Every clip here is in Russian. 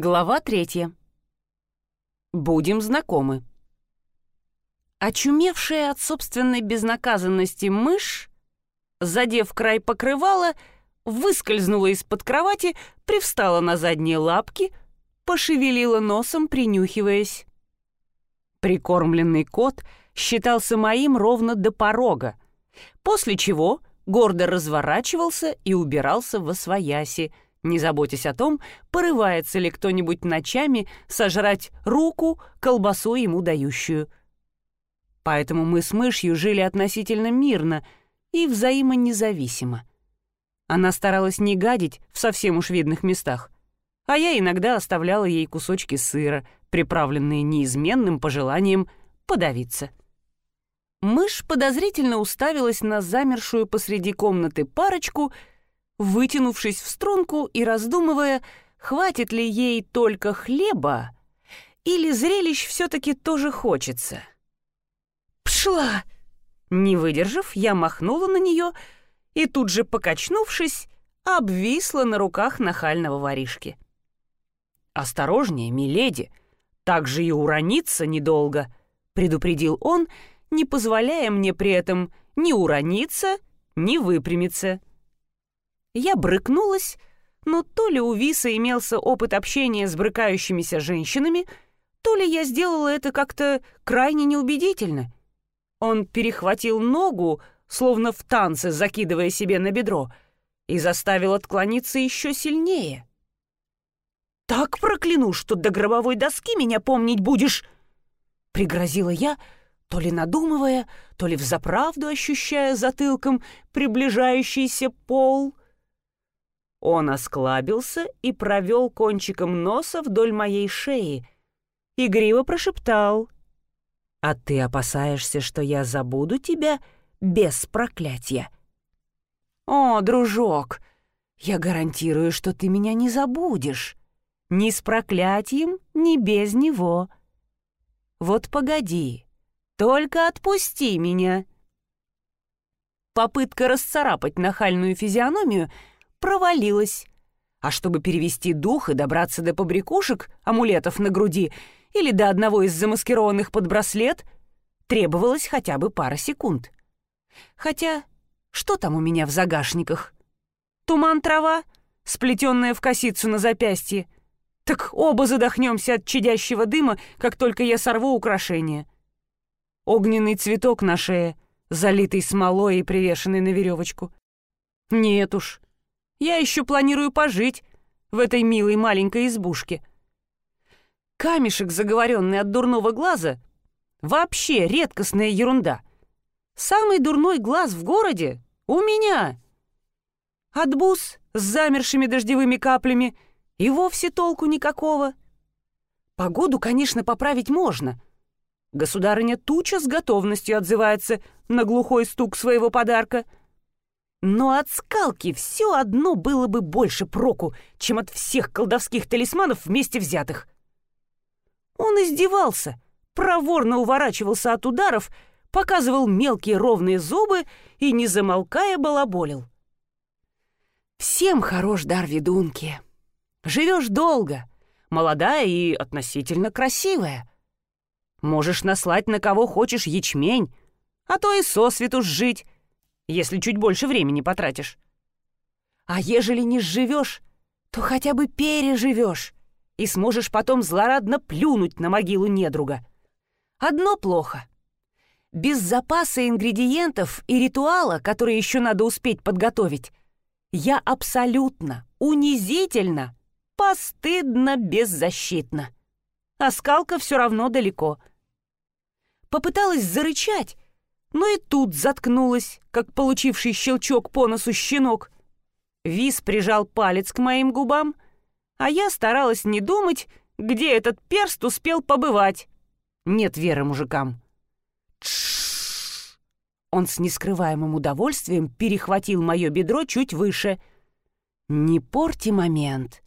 Глава третья. Будем знакомы. Очумевшая от собственной безнаказанности мышь, задев край покрывала, выскользнула из-под кровати, привстала на задние лапки, пошевелила носом, принюхиваясь. Прикормленный кот считался моим ровно до порога, после чего гордо разворачивался и убирался во свояси, не заботясь о том, порывается ли кто-нибудь ночами сожрать руку, колбасу ему дающую. Поэтому мы с мышью жили относительно мирно и взаимонезависимо. Она старалась не гадить в совсем уж видных местах, а я иногда оставляла ей кусочки сыра, приправленные неизменным пожеланием подавиться. Мышь подозрительно уставилась на замершую посреди комнаты парочку, вытянувшись в струнку и раздумывая, хватит ли ей только хлеба, или зрелищ все-таки тоже хочется. «Пшла!» Не выдержав, я махнула на нее и тут же, покачнувшись, обвисла на руках нахального воришки. «Осторожнее, миледи, так же и урониться недолго», — предупредил он, не позволяя мне при этом ни урониться, ни выпрямиться. Я брыкнулась, но то ли у Виса имелся опыт общения с брыкающимися женщинами, то ли я сделала это как-то крайне неубедительно — он перехватил ногу, словно в танце закидывая себе на бедро, и заставил отклониться еще сильнее. «Так прокляну, что до гробовой доски меня помнить будешь!» Пригрозила я, то ли надумывая, то ли взаправду ощущая затылком приближающийся пол. Он осклабился и провел кончиком носа вдоль моей шеи. Игриво прошептал — а ты опасаешься, что я забуду тебя без проклятия? О, дружок, я гарантирую, что ты меня не забудешь. Ни с проклятием, ни без него. Вот погоди, только отпусти меня. Попытка расцарапать нахальную физиономию провалилась. А чтобы перевести дух и добраться до побрякушек, амулетов на груди — или до одного из замаскированных под браслет, требовалось хотя бы пара секунд. Хотя, что там у меня в загашниках? Туман-трава, сплетенная в косицу на запястье. Так оба задохнемся от чадящего дыма, как только я сорву украшение. Огненный цветок на шее, залитый смолой и привешенный на веревочку. Нет уж, я еще планирую пожить в этой милой маленькой избушке — Камешек, заговоренный от дурного глаза, вообще редкостная ерунда. Самый дурной глаз в городе у меня. Отбус с замершими дождевыми каплями и вовсе толку никакого. Погоду, конечно, поправить можно. Государыня Туча с готовностью отзывается на глухой стук своего подарка. Но от скалки все одно было бы больше проку, чем от всех колдовских талисманов вместе взятых. Он издевался, проворно уворачивался от ударов, показывал мелкие ровные зубы и, не замолкая, балаболил. «Всем хорош дар ведунки. Живешь долго, молодая и относительно красивая. Можешь наслать на кого хочешь ячмень, а то и сосвету жить, если чуть больше времени потратишь. А ежели не сживешь, то хотя бы переживешь и сможешь потом злорадно плюнуть на могилу недруга. Одно плохо. Без запаса ингредиентов и ритуала, который еще надо успеть подготовить, я абсолютно, унизительно, постыдно беззащитна. А скалка все равно далеко. Попыталась зарычать, но и тут заткнулась, как получивший щелчок по носу щенок. Вис прижал палец к моим губам — а я старалась не думать, где этот перст успел побывать. Нет веры мужикам. Тш! Он с нескрываемым удовольствием перехватил мое бедро чуть выше. «Не порти момент.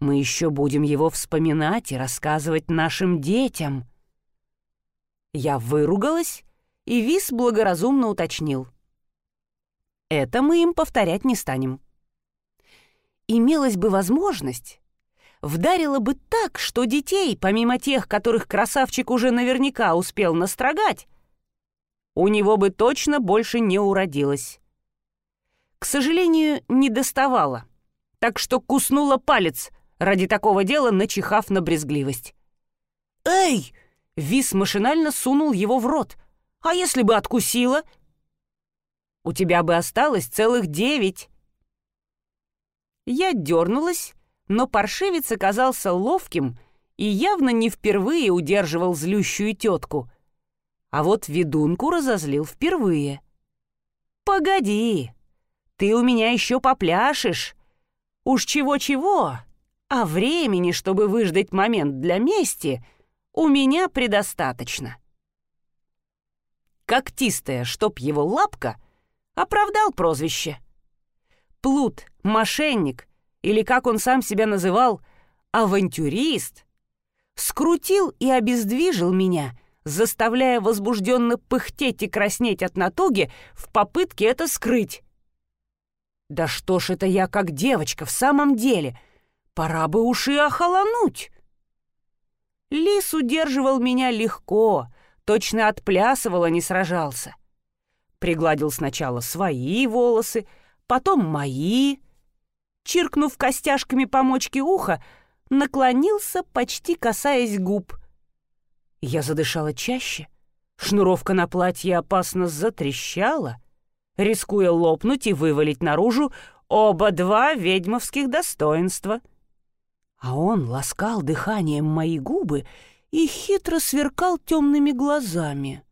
Мы еще будем его вспоминать и рассказывать нашим детям». Я выругалась, и Вис благоразумно уточнил. «Это мы им повторять не станем» имелась бы возможность вдарила бы так, что детей, помимо тех, которых красавчик уже наверняка успел настрогать, у него бы точно больше не уродилось. К сожалению, не доставала, так что куснула палец, ради такого дела начихав на брезгливость. «Эй!» — Вис машинально сунул его в рот. «А если бы откусила?» «У тебя бы осталось целых девять». Я дернулась, но паршивец оказался ловким и явно не впервые удерживал злющую тетку. А вот ведунку разозлил впервые. «Погоди, ты у меня еще попляшешь. Уж чего-чего, а времени, чтобы выждать момент для мести, у меня предостаточно. Когтистая, чтоб его лапка, оправдал прозвище. Плут, мошенник, или, как он сам себя называл, авантюрист, скрутил и обездвижил меня, заставляя возбужденно пыхтеть и краснеть от натуги в попытке это скрыть. Да что ж это я как девочка в самом деле? Пора бы уши охолонуть. Лис удерживал меня легко, точно отплясывал, а не сражался. Пригладил сначала свои волосы, потом мои. Чиркнув костяшками по мочке уха, наклонился, почти касаясь губ. Я задышала чаще. Шнуровка на платье опасно затрещала — рискуя лопнуть и вывалить наружу оба два ведьмовских достоинства. А он ласкал дыханием мои губы и хитро сверкал темными глазами.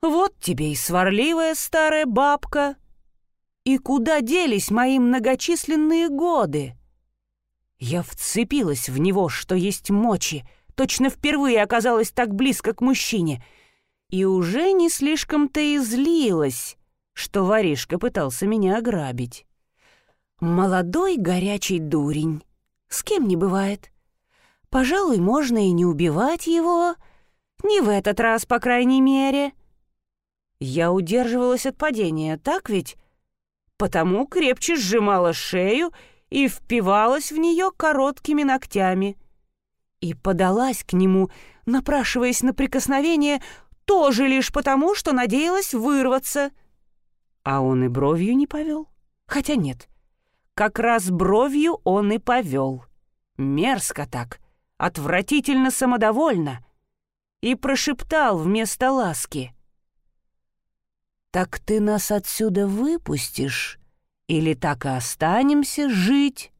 «Вот тебе и сварливая старая бабка! И куда делись мои многочисленные годы?» Я вцепилась в него, что есть мочи, точно впервые оказалась так близко к мужчине, и уже не слишком-то и злилась, что воришка пытался меня ограбить. Молодой горячий дурень. С кем не бывает. Пожалуй, можно и не убивать его. Не в этот раз, по крайней мере. Я удерживалась от падения, так ведь? Потому крепче сжимала шею и впивалась в нее короткими ногтями. И подалась к нему, напрашиваясь на прикосновение, тоже лишь потому, что надеялась вырваться — а он и бровью не повел. Хотя нет, как раз бровью он и повел. Мерзко так, отвратительно самодовольно. И прошептал вместо ласки. «Так ты нас отсюда выпустишь? Или так и останемся жить?»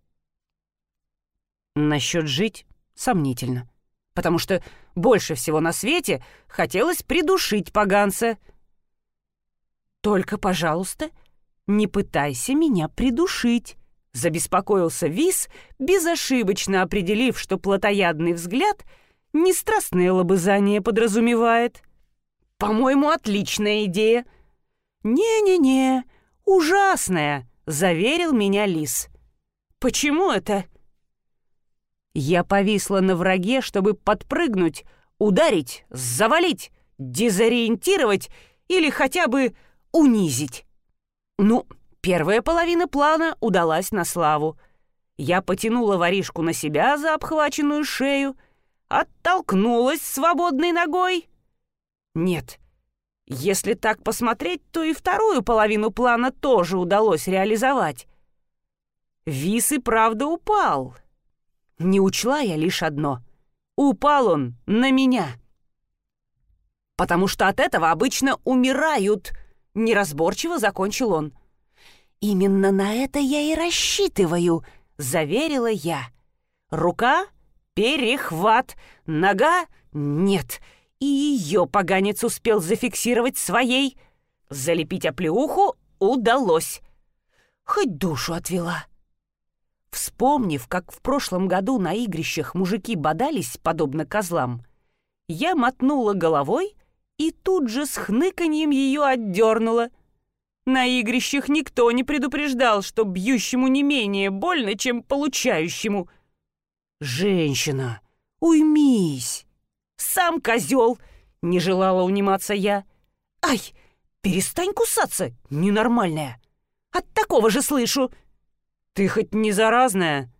Насчет жить сомнительно, потому что больше всего на свете хотелось придушить поганца — «Только, пожалуйста, не пытайся меня придушить», — забеспокоился Вис, безошибочно определив, что плотоядный взгляд не страстное лобызание подразумевает. «По-моему, отличная идея». «Не-не-не, ужасная», — заверил меня Лис. «Почему это?» Я повисла на враге, чтобы подпрыгнуть, ударить, завалить, дезориентировать или хотя бы унизить. Ну, первая половина плана удалась на славу. Я потянула воришку на себя за обхваченную шею, оттолкнулась свободной ногой. Нет, если так посмотреть, то и вторую половину плана тоже удалось реализовать. Вис и правда упал. Не учла я лишь одно. Упал он на меня. Потому что от этого обычно умирают — Неразборчиво закончил он. «Именно на это я и рассчитываю», — заверила я. «Рука — перехват, нога — нет». И ее поганец успел зафиксировать своей. Залепить оплеуху удалось. Хоть душу отвела. Вспомнив, как в прошлом году на игрищах мужики бодались, подобно козлам, я мотнула головой и тут же с хныканьем ее отдернула. На игрищах никто не предупреждал, что бьющему не менее больно, чем получающему. «Женщина, уймись!» «Сам козел!» — не желала униматься я. «Ай, перестань кусаться, ненормальная! От такого же слышу!» «Ты хоть не заразная?»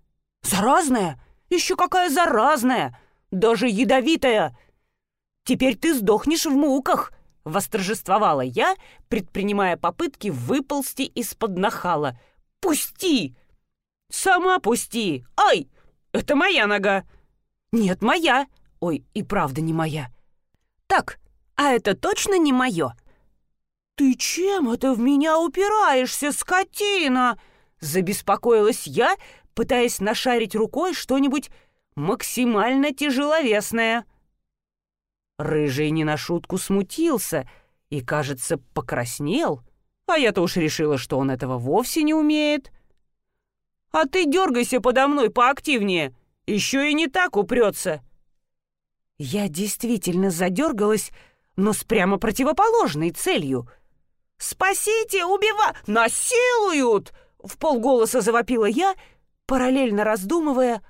«Заразная? Еще какая заразная! Даже ядовитая! Теперь ты сдохнешь в муках!» — восторжествовала я, предпринимая попытки выползти из-под нахала. «Пусти!» «Сама пусти! Ай! Это моя нога!» «Нет, моя!» «Ой, и правда не моя!» «Так, а это точно не мое?» «Ты чем это в меня упираешься, скотина?» Забеспокоилась я, пытаясь нашарить рукой что-нибудь максимально тяжеловесное. Рыжий не на шутку смутился и, кажется, покраснел, а я-то уж решила, что он этого вовсе не умеет. «А ты дергайся подо мной поактивнее, еще и не так упрется». Я действительно задергалась, но с прямо противоположной целью. «Спасите, убива! Насилуют!» — в полголоса завопила я, параллельно раздумывая,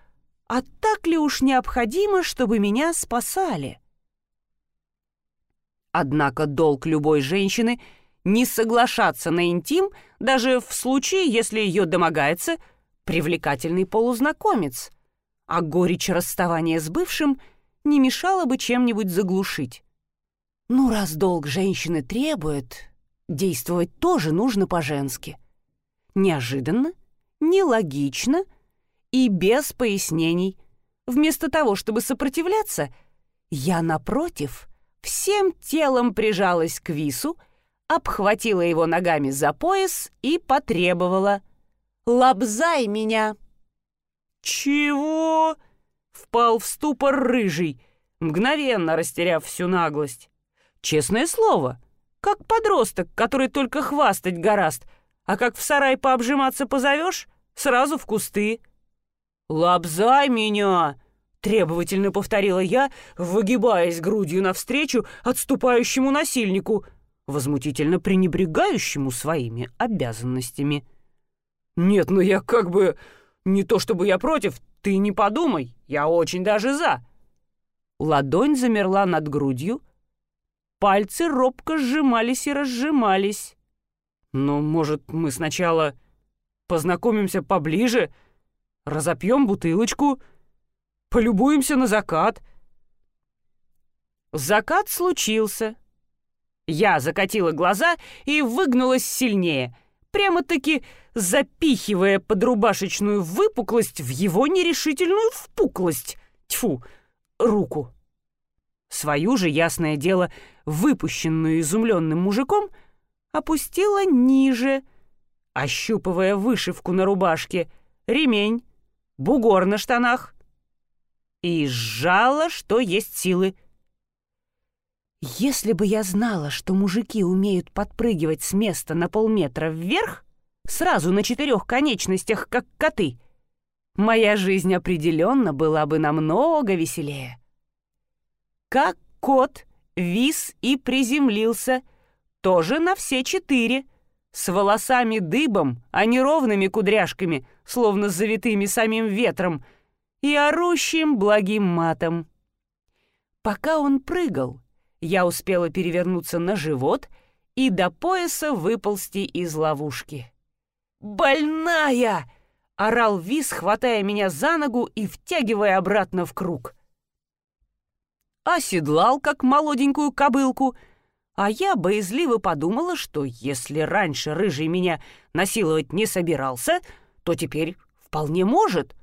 а так ли уж необходимо, чтобы меня спасали? Однако долг любой женщины — не соглашаться на интим, даже в случае, если ее домогается привлекательный полузнакомец, а горечь расставания с бывшим не мешало бы чем-нибудь заглушить. Ну, раз долг женщины требует, действовать тоже нужно по-женски. Неожиданно, нелогично и без пояснений. Вместо того, чтобы сопротивляться, я, напротив, всем телом прижалась к Вису, обхватила его ногами за пояс и потребовала «Лобзай меня!» «Чего?» — впал в ступор рыжий, мгновенно растеряв всю наглость. «Честное слово, как подросток, который только хвастать гораст, а как в сарай пообжиматься позовешь, сразу в кусты». «Лобзай меня!» — требовательно повторила я, выгибаясь грудью навстречу отступающему насильнику, возмутительно пренебрегающему своими обязанностями. «Нет, ну я как бы... Не то чтобы я против, ты не подумай, я очень даже за». Ладонь замерла над грудью, пальцы робко сжимались и разжимались. «Ну, может, мы сначала познакомимся поближе, разопьем бутылочку, полюбуемся на закат?» Закат случился. Я закатила глаза и выгнулась сильнее, прямо-таки запихивая под рубашечную выпуклость в его нерешительную впуклость. Тьфу, руку. Свою же, ясное дело, выпущенную изумленным мужиком, опустила ниже, ощупывая вышивку на рубашке, ремень, бугор на штанах и сжала, что есть силы. Если бы я знала, что мужики умеют подпрыгивать с места на полметра вверх, сразу на четырех конечностях, как коты, моя жизнь определенно была бы намного веселее. Как кот вис и приземлился, тоже на все четыре, с волосами дыбом, а не ровными кудряшками, словно завитыми самим ветром, и орущим благим матом. Пока он прыгал, я успела перевернуться на живот и до пояса выползти из ловушки. «Больная!» — орал Вис, хватая меня за ногу и втягивая обратно в круг. Оседлал, как молоденькую кобылку, а я боязливо подумала, что если раньше рыжий меня насиловать не собирался, то теперь вполне может.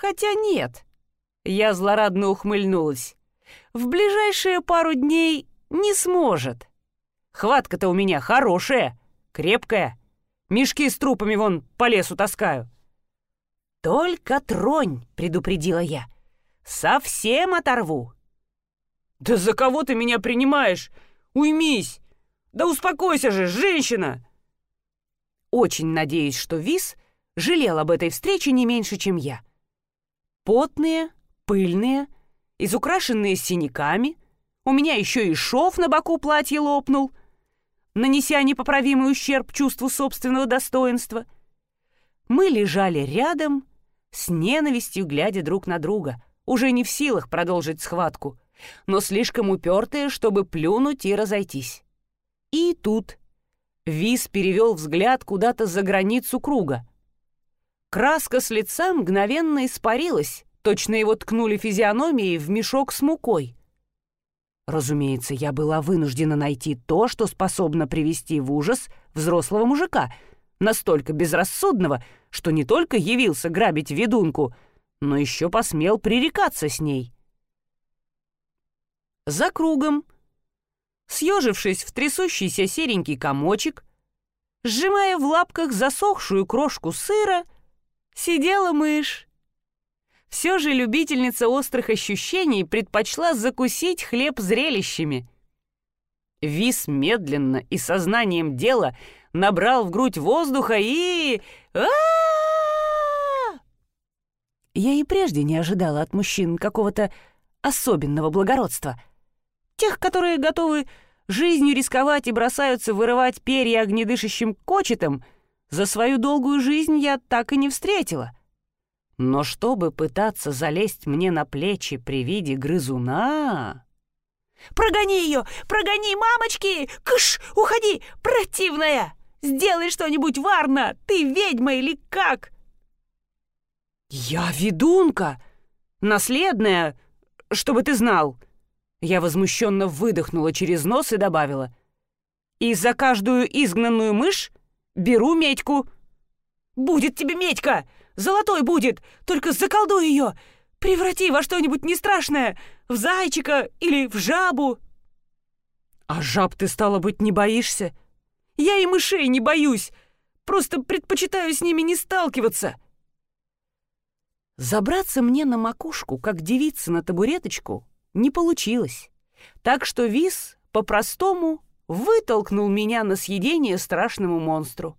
Хотя нет. Я злорадно ухмыльнулась в ближайшие пару дней не сможет. Хватка-то у меня хорошая, крепкая. Мешки с трупами вон по лесу таскаю. «Только тронь», — предупредила я. «Совсем оторву». «Да за кого ты меня принимаешь? Уймись! Да успокойся же, женщина!» Очень надеюсь, что Вис жалел об этой встрече не меньше, чем я. Потные, пыльные — изукрашенные синяками. У меня еще и шов на боку платья лопнул, нанеся непоправимый ущерб чувству собственного достоинства. Мы лежали рядом, с ненавистью глядя друг на друга, уже не в силах продолжить схватку, но слишком упертые, чтобы плюнуть и разойтись. И тут Вис перевел взгляд куда-то за границу круга. Краска с лица мгновенно испарилась, Точно его ткнули физиономией в мешок с мукой. Разумеется, я была вынуждена найти то, что способно привести в ужас взрослого мужика, настолько безрассудного, что не только явился грабить ведунку, но еще посмел пререкаться с ней. За кругом, съежившись в трясущийся серенький комочек, сжимая в лапках засохшую крошку сыра, сидела мышь. Все же любительница острых ощущений предпочла закусить хлеб зрелищами. Вис медленно и сознанием дела набрал в грудь воздуха и... Я и прежде не ожидала от мужчин какого-то особенного благородства. Тех, которые готовы жизнью рисковать и бросаются вырывать перья огнедышащим кочетом, за свою долгую жизнь я так и не встретила. Но чтобы пытаться залезть мне на плечи при виде грызуна... «Прогони ее! Прогони, мамочки! Кыш! Уходи! Противная! Сделай что-нибудь, Варна! Ты ведьма или как?» «Я ведунка! Наследная, чтобы ты знал!» Я возмущенно выдохнула через нос и добавила. «И за каждую изгнанную мышь беру медьку!» «Будет тебе медька! Золотой будет! Только заколдуй ее! Преврати во что-нибудь нестрашное! В зайчика или в жабу!» «А жаб ты, стало быть, не боишься?» «Я и мышей не боюсь! Просто предпочитаю с ними не сталкиваться!» Забраться мне на макушку, как девица на табуреточку, не получилось. Так что Вис по-простому вытолкнул меня на съедение страшному монстру.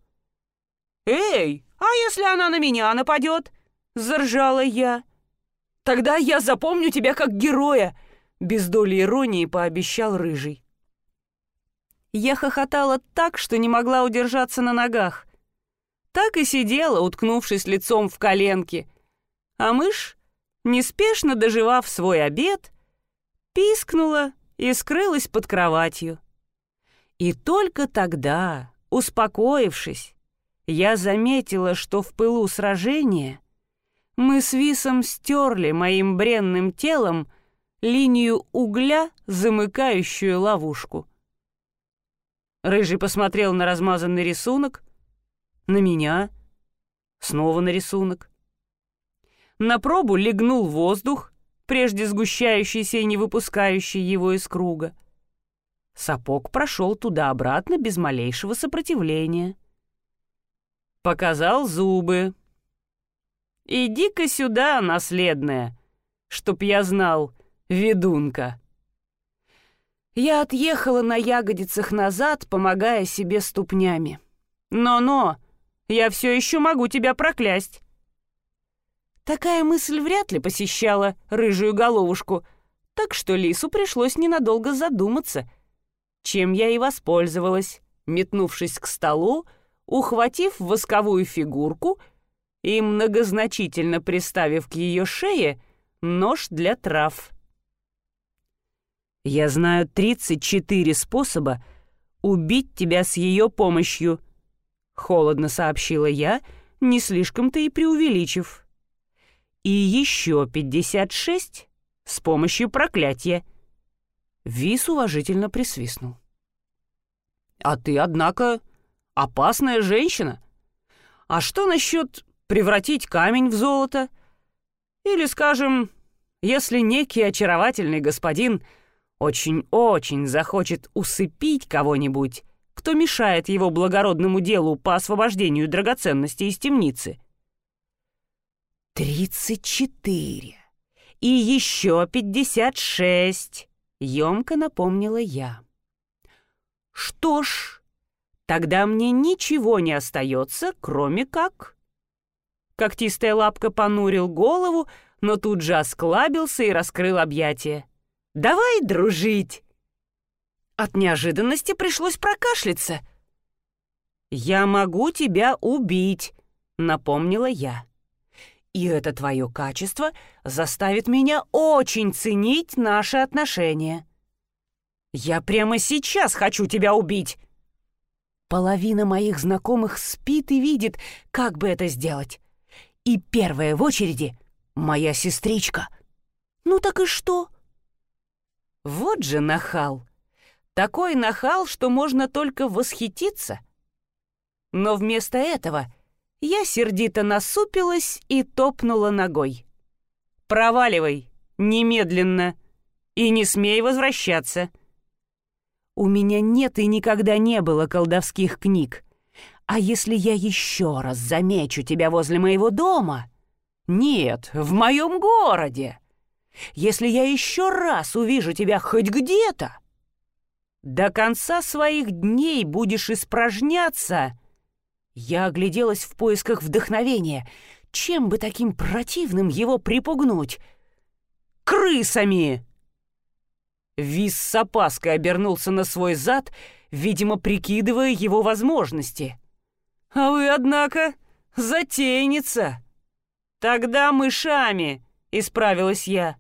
«Эй, а если она на меня нападет?» — заржала я. «Тогда я запомню тебя как героя!» — без доли иронии пообещал Рыжий. Я хохотала так, что не могла удержаться на ногах. Так и сидела, уткнувшись лицом в коленки. А мышь, неспешно доживав свой обед, пискнула и скрылась под кроватью. И только тогда, успокоившись, я заметила, что в пылу сражения мы с Висом стерли моим бренным телом линию угля, замыкающую ловушку. Рыжий посмотрел на размазанный рисунок, на меня, снова на рисунок. На пробу легнул воздух, прежде сгущающийся и не выпускающий его из круга. Сапог прошел туда-обратно без малейшего сопротивления. Показал зубы. «Иди-ка сюда, наследная, чтоб я знал, ведунка». Я отъехала на ягодицах назад, помогая себе ступнями. «Но-но, я все еще могу тебя проклясть». Такая мысль вряд ли посещала рыжую головушку, так что лису пришлось ненадолго задуматься, чем я и воспользовалась, метнувшись к столу, ухватив восковую фигурку и многозначительно приставив к ее шее нож для трав. «Я знаю 34 способа убить тебя с ее помощью», — холодно сообщила я, не слишком-то и преувеличив и еще 56 с помощью проклятия. Вис уважительно присвистнул. «А ты, однако, опасная женщина. А что насчет превратить камень в золото? Или, скажем, если некий очаровательный господин очень-очень захочет усыпить кого-нибудь, кто мешает его благородному делу по освобождению драгоценностей из темницы, «Тридцать четыре! И еще пятьдесят шесть!» — емко напомнила я. «Что ж, тогда мне ничего не остается, кроме как...» Когтистая лапка понурил голову, но тут же осклабился и раскрыл объятия. «Давай дружить!» От неожиданности пришлось прокашляться. «Я могу тебя убить», — напомнила я. И это твое качество заставит меня очень ценить наши отношения. Я прямо сейчас хочу тебя убить. Половина моих знакомых спит и видит, как бы это сделать. И первая в очереди моя сестричка. Ну так и что? Вот же нахал. Такой нахал, что можно только восхититься. Но вместо этого я сердито насупилась и топнула ногой. «Проваливай, немедленно, и не смей возвращаться». У меня нет и никогда не было колдовских книг. А если я еще раз замечу тебя возле моего дома? Нет, в моем городе. Если я еще раз увижу тебя хоть где-то, до конца своих дней будешь испражняться. Я огляделась в поисках вдохновения. Чем бы таким противным его припугнуть? Крысами! Вис с опаской обернулся на свой зад, видимо, прикидывая его возможности. «А вы, однако, затейница!» «Тогда мышами!» — исправилась я.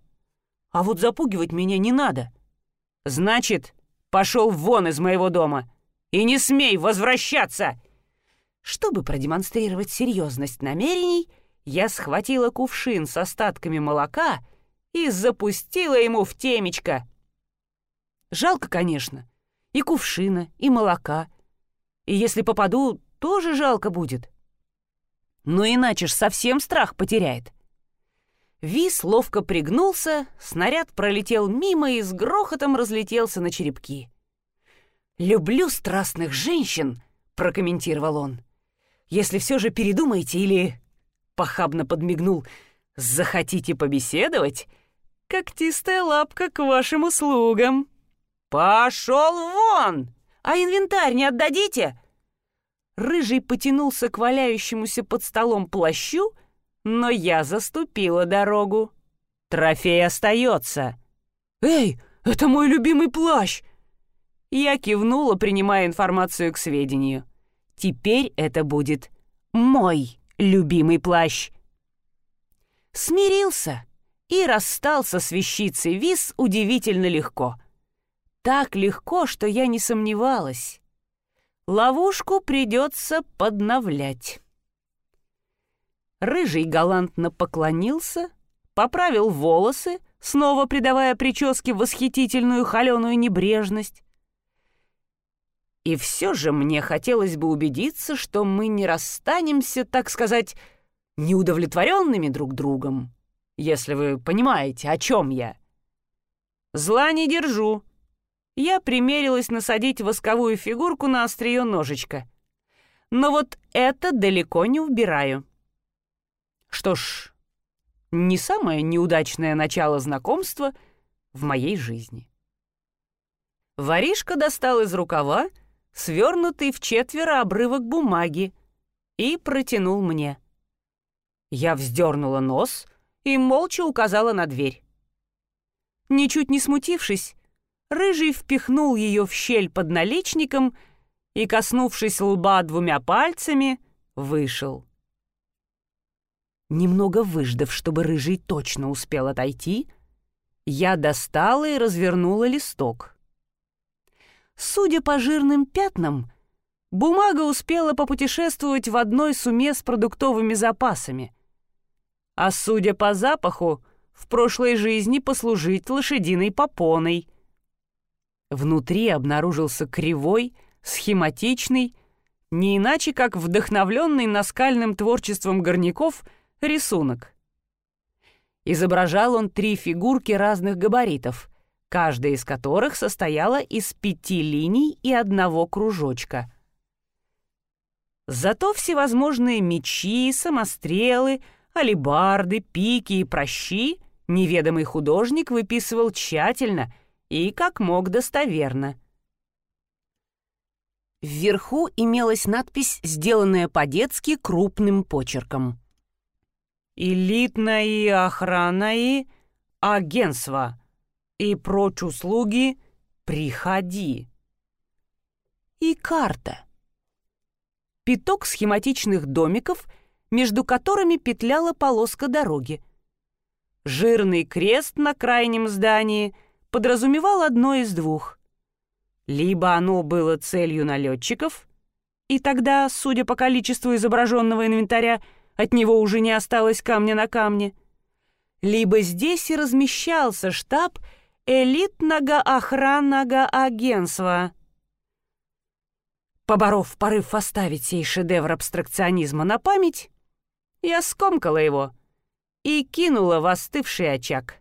«А вот запугивать меня не надо. Значит, пошел вон из моего дома и не смей возвращаться!» Чтобы продемонстрировать серьезность намерений, я схватила кувшин с остатками молока и запустила ему в темечко. Жалко, конечно, и кувшина, и молока. И если попаду, тоже жалко будет. Но иначе ж совсем страх потеряет. Вис ловко пригнулся, снаряд пролетел мимо и с грохотом разлетелся на черепки. «Люблю страстных женщин», — прокомментировал он. «Если все же передумаете или...» — похабно подмигнул. «Захотите побеседовать? Когтистая лапка к вашим услугам». «Пошел вон! А инвентарь не отдадите?» Рыжий потянулся к валяющемуся под столом плащу, но я заступила дорогу. Трофей остается. «Эй, это мой любимый плащ!» Я кивнула, принимая информацию к сведению. Теперь это будет мой любимый плащ. Смирился и расстался с вещицей Вис удивительно легко. Так легко, что я не сомневалась. Ловушку придется подновлять. Рыжий галантно поклонился, поправил волосы, снова придавая прическе восхитительную холеную небрежность. И все же мне хотелось бы убедиться, что мы не расстанемся, так сказать, неудовлетворенными друг другом, если вы понимаете, о чем я. Зла не держу, я примерилась насадить восковую фигурку на острие ножичка. Но вот это далеко не убираю. Что ж, не самое неудачное начало знакомства в моей жизни. Воришка достал из рукава свернутый в четверо обрывок бумаги и протянул мне. Я вздернула нос и молча указала на дверь. Ничуть не смутившись, Рыжий впихнул ее в щель под наличником и, коснувшись лба двумя пальцами, вышел. Немного выждав, чтобы Рыжий точно успел отойти, я достала и развернула листок. Судя по жирным пятнам, бумага успела попутешествовать в одной суме с продуктовыми запасами, а судя по запаху, в прошлой жизни послужить лошадиной попоной — Внутри обнаружился кривой, схематичный, не иначе как вдохновленный наскальным творчеством горняков рисунок. Изображал он три фигурки разных габаритов, каждая из которых состояла из пяти линий и одного кружочка. Зато всевозможные мечи, самострелы, алебарды, пики и прощи неведомый художник выписывал тщательно — и как мог достоверно. Вверху имелась надпись, сделанная по-детски крупным почерком. «Элитное охранное агентство и прочь услуги приходи». И карта. Пяток схематичных домиков, между которыми петляла полоска дороги. Жирный крест на крайнем здании — подразумевал одно из двух. Либо оно было целью налетчиков, и тогда, судя по количеству изображенного инвентаря, от него уже не осталось камня на камне, либо здесь и размещался штаб элитного охранного агентства. Поборов порыв оставить сей шедевр абстракционизма на память, я скомкала его и кинула в остывший очаг.